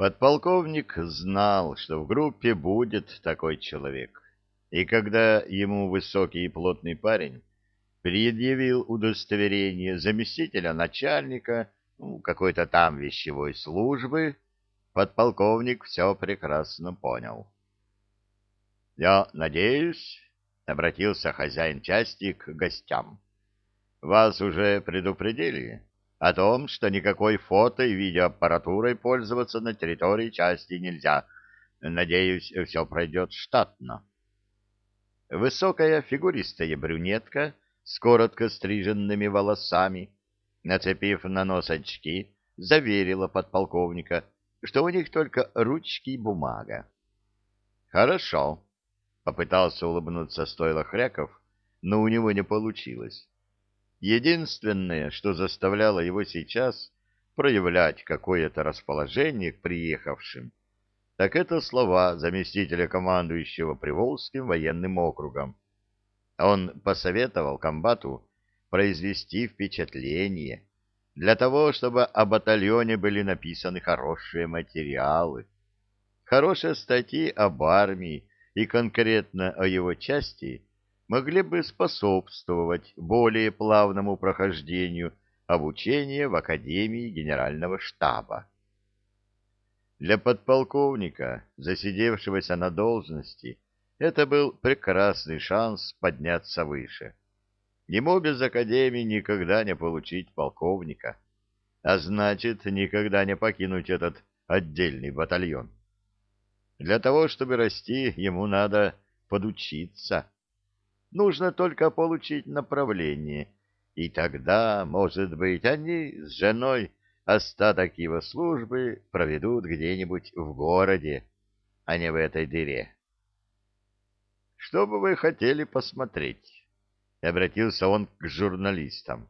Подполковник знал, что в группе будет такой человек, и когда ему высокий и плотный парень предъявил удостоверение заместителя начальника ну, какой-то там вещевой службы, подполковник все прекрасно понял. — Я надеюсь, — обратился хозяин части к гостям, — вас уже предупредили? — о том, что никакой фото и видеоаппаратурой пользоваться на территории части нельзя. Надеюсь, все пройдет штатно. Высокая фигуристая брюнетка с коротко стриженными волосами, нацепив на нос очки, заверила подполковника, что у них только ручки и бумага. «Хорошо», — попытался улыбнуться стойло Хряков, но у него не получилось. Единственное, что заставляло его сейчас проявлять какое-то расположение к приехавшим, так это слова заместителя командующего Приволжским военным округом. Он посоветовал комбату произвести впечатление для того, чтобы о батальоне были написаны хорошие материалы, хорошие статьи об армии и конкретно о его части – могли бы способствовать более плавному прохождению обучения в Академии Генерального штаба. Для подполковника, засидевшегося на должности, это был прекрасный шанс подняться выше. Ему без Академии никогда не получить полковника, а значит, никогда не покинуть этот отдельный батальон. Для того, чтобы расти, ему надо подучиться Нужно только получить направление, и тогда, может быть, они с женой остаток его службы проведут где-нибудь в городе, а не в этой дыре. «Что бы вы хотели посмотреть?» — обратился он к журналистам.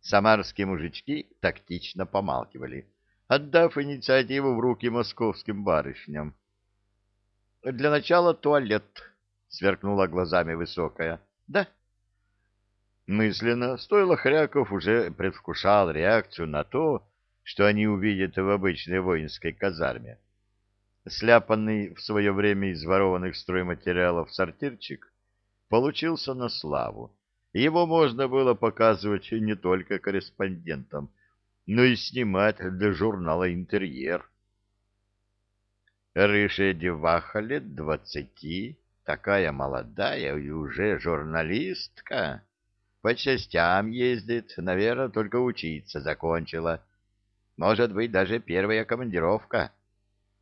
Самарские мужички тактично помалкивали, отдав инициативу в руки московским барышням. «Для начала туалет», — сверкнула глазами высокая. — Да. Мысленно стоило Хряков уже предвкушал реакцию на то, что они увидят в обычной воинской казарме. Сляпанный в свое время из ворованных стройматериалов сортирчик получился на славу. Его можно было показывать не только корреспондентам, но и снимать для журнала «Интерьер». Рыжая деваха лет двадцати такая молодая и уже журналистка. По частям ездит, наверное, только учиться закончила. Может быть, даже первая командировка.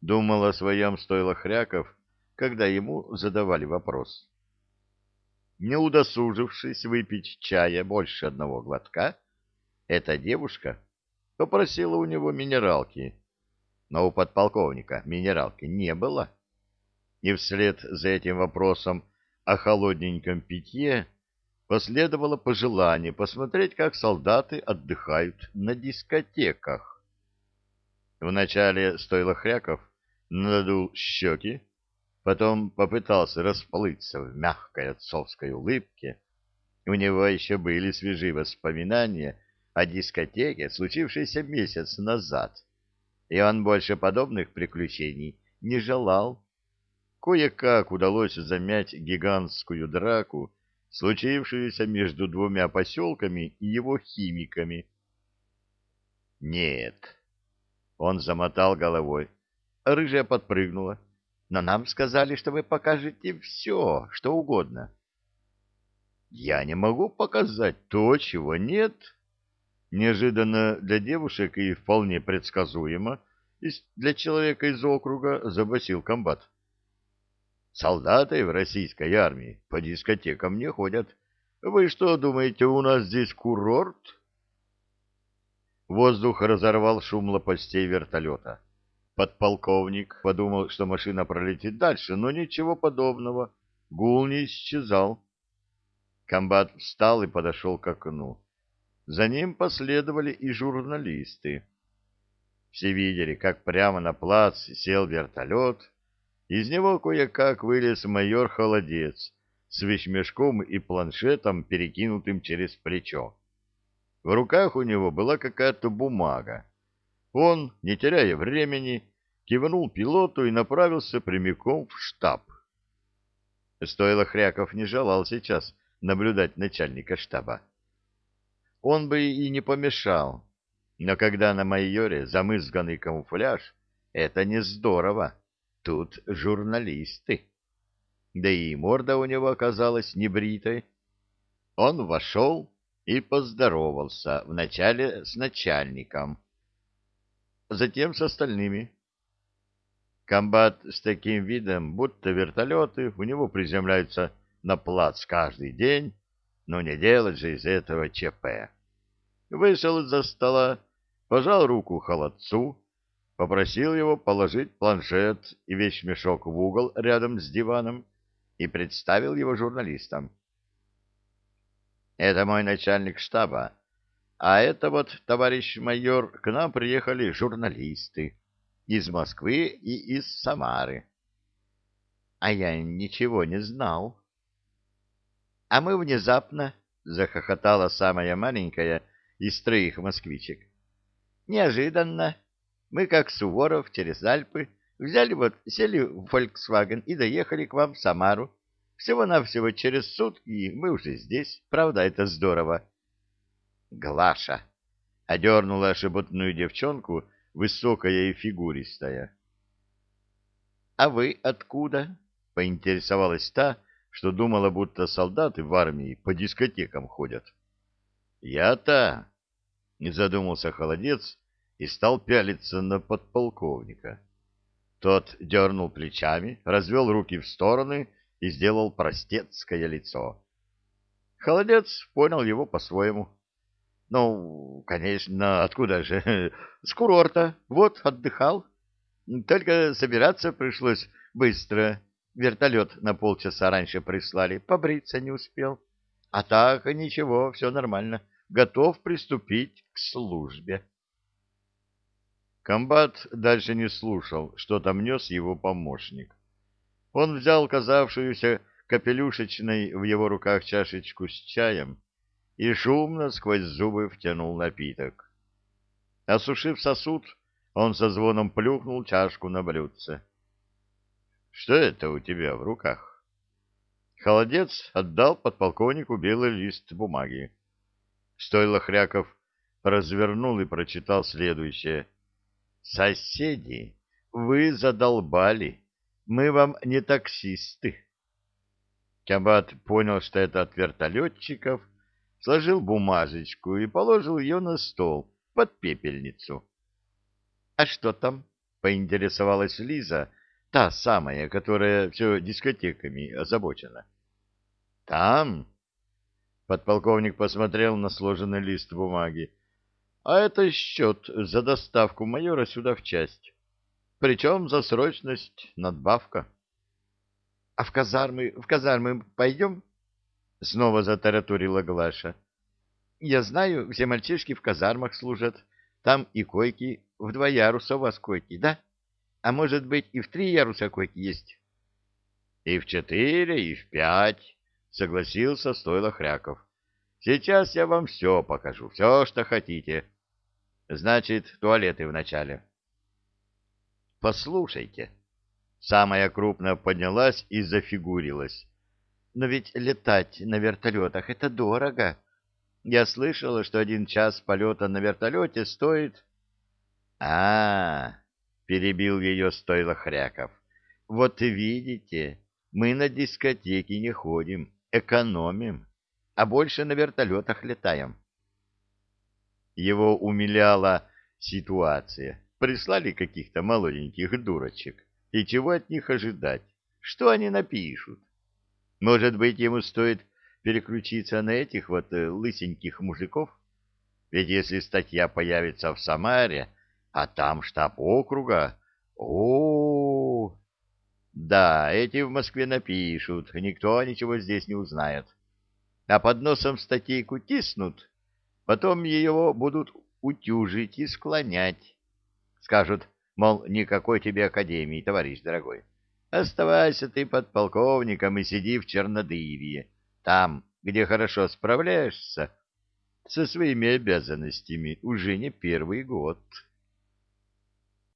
Думал о своем стойло Хряков, когда ему задавали вопрос. Не удосужившись выпить чая больше одного глотка, эта девушка попросила у него минералки, но у подполковника минералки не было и вслед за этим вопросом о холодненьком питье последовало пожелание посмотреть, как солдаты отдыхают на дискотеках. Вначале стоило хряков, надул щеки, потом попытался расплыться в мягкой отцовской улыбке. У него еще были свежие воспоминания о дискотеке, случившейся месяц назад, и он больше подобных приключений не желал. Кое-как удалось замять гигантскую драку, случившуюся между двумя поселками и его химиками. «Нет», — он замотал головой. Рыжая подпрыгнула. «Но нам сказали, что вы покажете все, что угодно». «Я не могу показать то, чего нет». Неожиданно для девушек и вполне предсказуемо для человека из округа забасил комбат. Солдаты в российской армии по дискотекам не ходят. Вы что, думаете, у нас здесь курорт? Воздух разорвал шум лопастей вертолета. Подполковник подумал, что машина пролетит дальше, но ничего подобного. Гул не исчезал. Комбат встал и подошел к окну. За ним последовали и журналисты. Все видели, как прямо на плац сел вертолет, из него кое-как вылез майор Холодец с вещмешком и планшетом, перекинутым через плечо. В руках у него была какая-то бумага. он, не теряя времени, кивнул пилоту и направился прямиком в штаб. Стоило Хряков не желал сейчас наблюдать начальника штаба. Он бы и не помешал, но когда на майоре замызганный камуфляж, это не здорово. Тут журналисты. Да и морда у него оказалась небритой. Он вошел и поздоровался вначале с начальником, затем с остальными. Комбат с таким видом, будто вертолеты у него приземляются на плац каждый день, но не делать же из этого ЧП. Вышел из-за стола, пожал руку холодцу, попросил его положить планшет и вещмешок в угол рядом с диваном и представил его журналистам. «Это мой начальник штаба, а это вот, товарищ майор, к нам приехали журналисты из Москвы и из Самары. А я ничего не знал. А мы внезапно, — захохотала самая маленькая из троих москвичек. Неожиданно. Мы, как Суворов, через Альпы, взяли вот, сели в Volkswagen и доехали к вам в Самару. Всего-навсего через сутки мы уже здесь. Правда, это здорово. Глаша одернула шебутную девчонку, высокая и фигуристая. — А вы откуда? — поинтересовалась та, что думала, будто солдаты в армии по дискотекам ходят. — Я-то... — не задумался холодец и стал пялиться на подполковника. Тот дернул плечами, развел руки в стороны и сделал простецкое лицо. Холодец понял его по-своему. Ну, конечно, откуда же? С курорта. Вот, отдыхал. Только собираться пришлось быстро. Вертолет на полчаса раньше прислали. Побриться не успел. А так, ничего, все нормально. Готов приступить к службе. Комбат дальше не слушал, что там нес его помощник. Он взял казавшуюся капелюшечной в его руках чашечку с чаем и шумно сквозь зубы втянул напиток. Осушив сосуд, он со звоном плюхнул чашку на блюдце. — Что это у тебя в руках? Холодец отдал подполковнику белый лист бумаги. Стойло Хряков развернул и прочитал следующее. «Соседи, вы задолбали. Мы вам не таксисты». Кабат понял, что это от вертолетчиков, сложил бумажечку и положил ее на стол под пепельницу. — А что там? — поинтересовалась Лиза, та самая, которая все дискотеками озабочена. — Там? — подполковник посмотрел на сложенный лист бумаги. — А это счет за доставку майора сюда в часть. Причем за срочность надбавка. — А в казармы, в казармы пойдем? — Снова затараторила Глаша. Я знаю, все мальчишки в казармах служат. Там и койки, в два яруса у вас койки, да? А может быть, и в три яруса койки есть? И в четыре, и в пять, согласился стойло Хряков. Сейчас я вам все покажу, все, что хотите. Значит, туалеты вначале. Послушайте. Самая крупная поднялась и зафигурилась. Но ведь летать на вертолетах — это дорого. Я слышала, что один час полета на вертолете стоит... А, -а, -а перебил ее стойло Хряков. Вот видите, мы на дискотеки не ходим, экономим, а больше на вертолетах летаем. Его умиляла ситуация. Прислали каких-то молоденьких дурочек. И чего от них ожидать? Что они напишут? Может быть, ему стоит переключиться на этих вот э, лысеньких мужиков? Ведь если статья появится в Самаре, а там штаб округа, о, Да, эти в Москве напишут, никто ничего здесь не узнает. А под носом статейку тиснут, потом ее будут утюжить и склонять. Скажут, мол, никакой тебе академии, товарищ дорогой. Оставайся ты подполковником и сиди в Чернодырье, там, где хорошо справляешься со своими обязанностями уже не первый год».